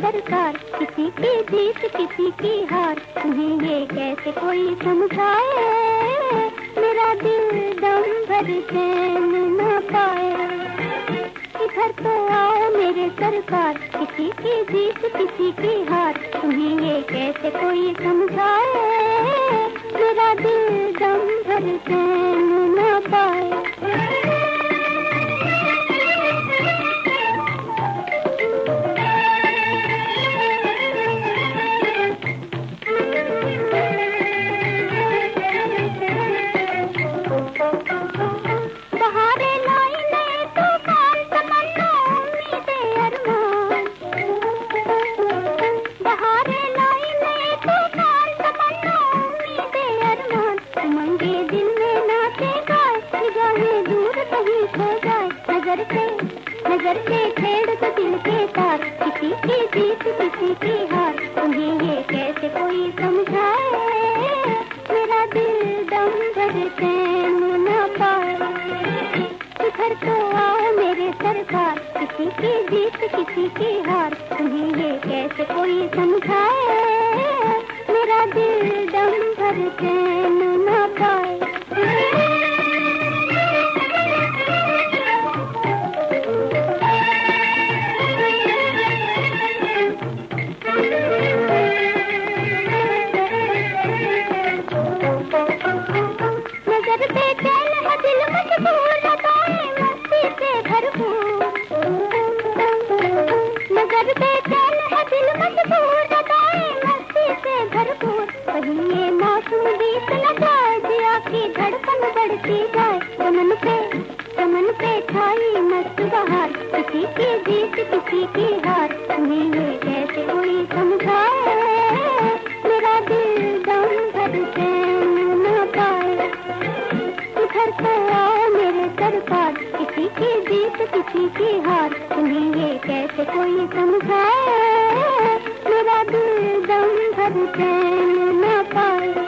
की जीत, किसी की हार। तुम्हें ये कैसे कोई समझाए? मेरा दिल दम भर चैन न पाए। इधर तो आओ मेरे सरकार, किसी की जीत, किसी की हार। तुम्हें ये कैसे कोई समझाए? मेरा दिल दम भर चैन नज़र से नज़र से छेड़ तो दिल के तार किसी की जीत, किसी की हार, तुम्हें ये कैसे कोई समझाए? मेरा दिल दम भर चैन न पाए। इधर तो आओ मेरे सरकार, किसी की जीत, किसी की हार, तुम्हें ये कैसे कोई समझाए? मेरा दिल दम भर चैन किसी की हार तुम्हें ये कैसे कोई समझाए मेरा दिल दम भर चैन न पाए इधर तो आओ मेरे सरकार किसी की जीत, किसी की हार। तुम्हें ये कैसे कोई समझाए मेरा दिल दम भर चैन न पाए